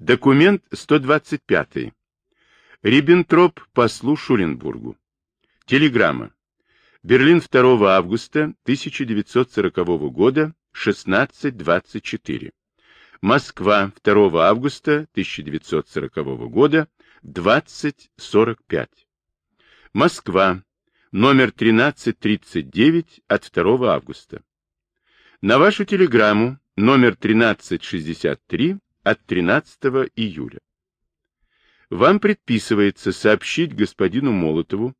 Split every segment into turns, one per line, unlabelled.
Документ 125. Риббентроп послу Шуленбургу. Телеграмма. Берлин 2 августа 1940 года, 16.24. Москва 2 августа 1940 года, 20.45. Москва. Номер 1339 от 2 августа. На вашу телеграмму номер 1363 от 13 июля. Вам предписывается сообщить господину Молотову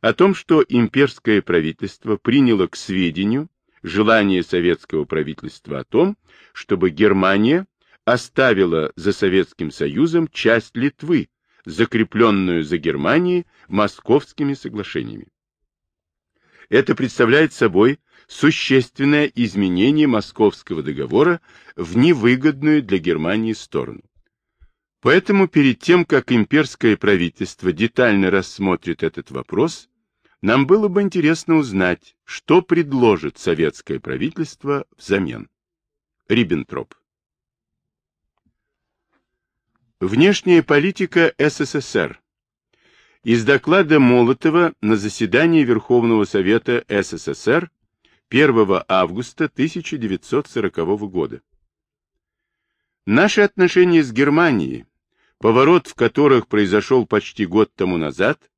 о том, что имперское правительство приняло к сведению желание советского правительства о том, чтобы Германия оставила за Советским Союзом часть Литвы, закрепленную за Германией московскими соглашениями. Это представляет собой существенное изменение Московского договора в невыгодную для Германии сторону. Поэтому перед тем, как имперское правительство детально рассмотрит этот вопрос, нам было бы интересно узнать, что предложит советское правительство взамен. Риббентроп. Внешняя политика СССР. Из доклада Молотова на заседании Верховного Совета СССР 1 августа 1940 года. Наши отношения с Германией поворот в которых произошел почти год тому назад,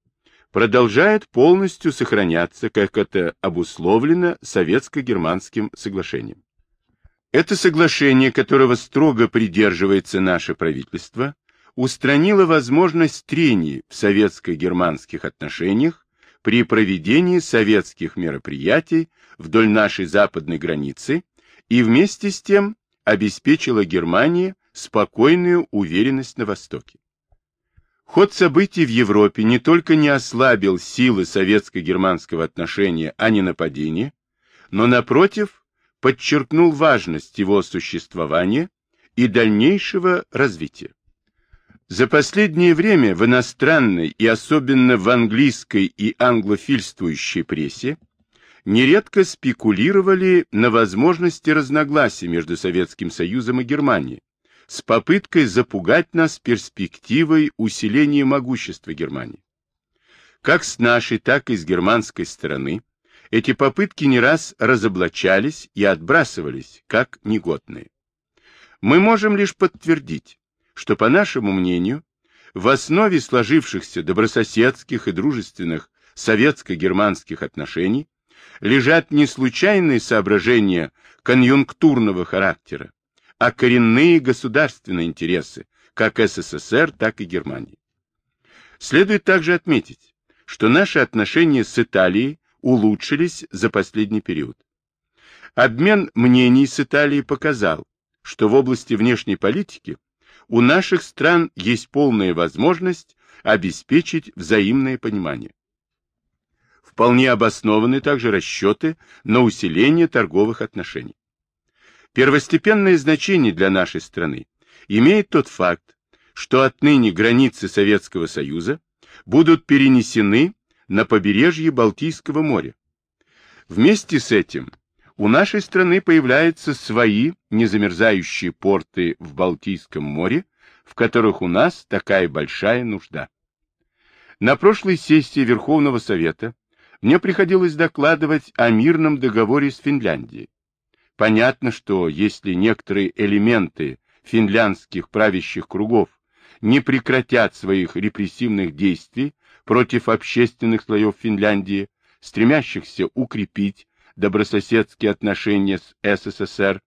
продолжает полностью сохраняться, как это обусловлено советско-германским соглашением. Это соглашение, которого строго придерживается наше правительство, устранило возможность трений в советско-германских отношениях при проведении советских мероприятий вдоль нашей западной границы и вместе с тем обеспечило Германии спокойную уверенность на Востоке. Ход событий в Европе не только не ослабил силы советско-германского отношения о ненападении, но, напротив, подчеркнул важность его существования и дальнейшего развития. За последнее время в иностранной и особенно в английской и англофильствующей прессе нередко спекулировали на возможности разногласий между Советским Союзом и Германией, с попыткой запугать нас перспективой усиления могущества Германии. Как с нашей, так и с германской стороны эти попытки не раз разоблачались и отбрасывались, как негодные. Мы можем лишь подтвердить, что, по нашему мнению, в основе сложившихся добрососедских и дружественных советско-германских отношений лежат не случайные соображения конъюнктурного характера, а коренные государственные интересы как СССР, так и Германии. Следует также отметить, что наши отношения с Италией улучшились за последний период. Обмен мнений с Италией показал, что в области внешней политики у наших стран есть полная возможность обеспечить взаимное понимание. Вполне обоснованы также расчеты на усиление торговых отношений. Первостепенное значение для нашей страны имеет тот факт, что отныне границы Советского Союза будут перенесены на побережье Балтийского моря. Вместе с этим у нашей страны появляются свои незамерзающие порты в Балтийском море, в которых у нас такая большая нужда. На прошлой сессии Верховного Совета мне приходилось докладывать о мирном договоре с Финляндией. Понятно, что если некоторые элементы финляндских правящих кругов не прекратят своих репрессивных действий против общественных слоев Финляндии, стремящихся укрепить добрососедские отношения с СССР,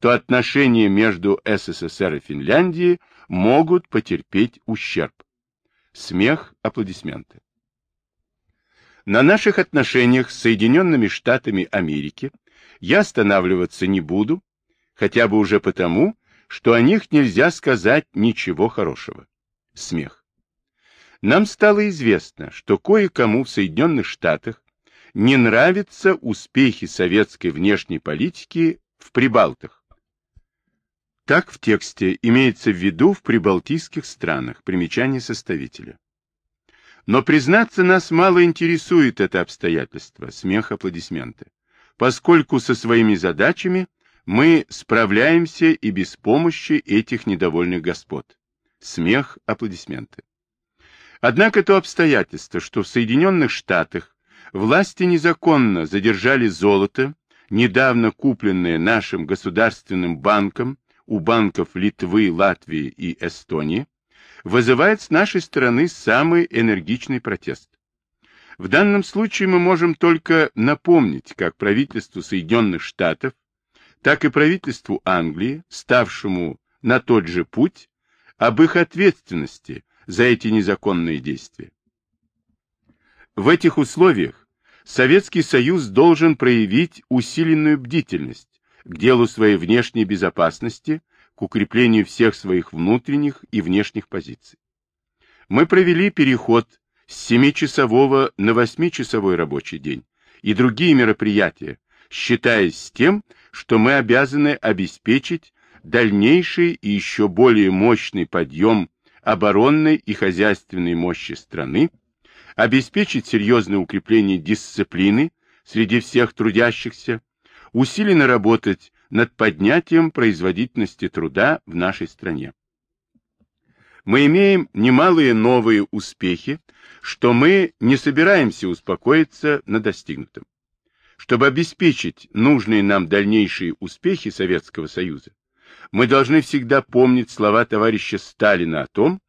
то отношения между СССР и Финляндией могут потерпеть ущерб. Смех, аплодисменты. На наших отношениях с Соединенными Штатами Америки я останавливаться не буду, хотя бы уже потому, что о них нельзя сказать ничего хорошего. Смех. Нам стало известно, что кое-кому в Соединенных Штатах не нравятся успехи советской внешней политики в Прибалтах. Так в тексте имеется в виду в прибалтийских странах, примечание составителя. Но, признаться, нас мало интересует это обстоятельство, смех, аплодисменты поскольку со своими задачами Мы справляемся и без помощи этих недовольных господ. Смех, аплодисменты. Однако то обстоятельство, что в Соединенных Штатах власти незаконно задержали золото, недавно купленное нашим государственным банком у банков Литвы, Латвии и Эстонии, вызывает с нашей стороны самый энергичный протест. В данном случае мы можем только напомнить как правительству Соединенных Штатов, так и правительству Англии, ставшему на тот же путь, об их ответственности за эти незаконные действия. В этих условиях Советский Союз должен проявить усиленную бдительность к делу своей внешней безопасности, к укреплению всех своих внутренних и внешних позиций. Мы провели переход с 7-часового на 8-часовой рабочий день и другие мероприятия, считаясь с тем, что мы обязаны обеспечить дальнейший и еще более мощный подъем оборонной и хозяйственной мощи страны, обеспечить серьезное укрепление дисциплины среди всех трудящихся, усиленно работать над поднятием производительности труда в нашей стране. Мы имеем немалые новые успехи, что мы не собираемся успокоиться на достигнутом. Чтобы обеспечить нужные нам дальнейшие успехи Советского Союза, мы должны всегда помнить слова товарища Сталина о том,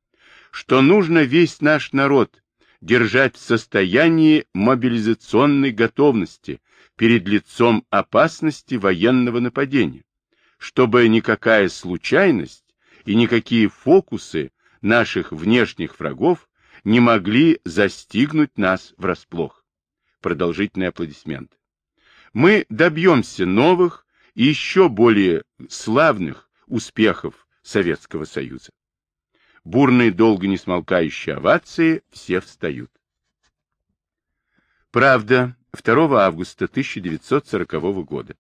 что нужно весь наш народ держать в состоянии мобилизационной готовности перед лицом опасности военного нападения, чтобы никакая случайность и никакие фокусы наших внешних врагов не могли застигнуть нас врасплох. Продолжительные аплодисменты. Мы добьемся новых и еще более славных успехов Советского Союза. Бурные, долго не смолкающие овации все встают. Правда, 2 августа 1940 года.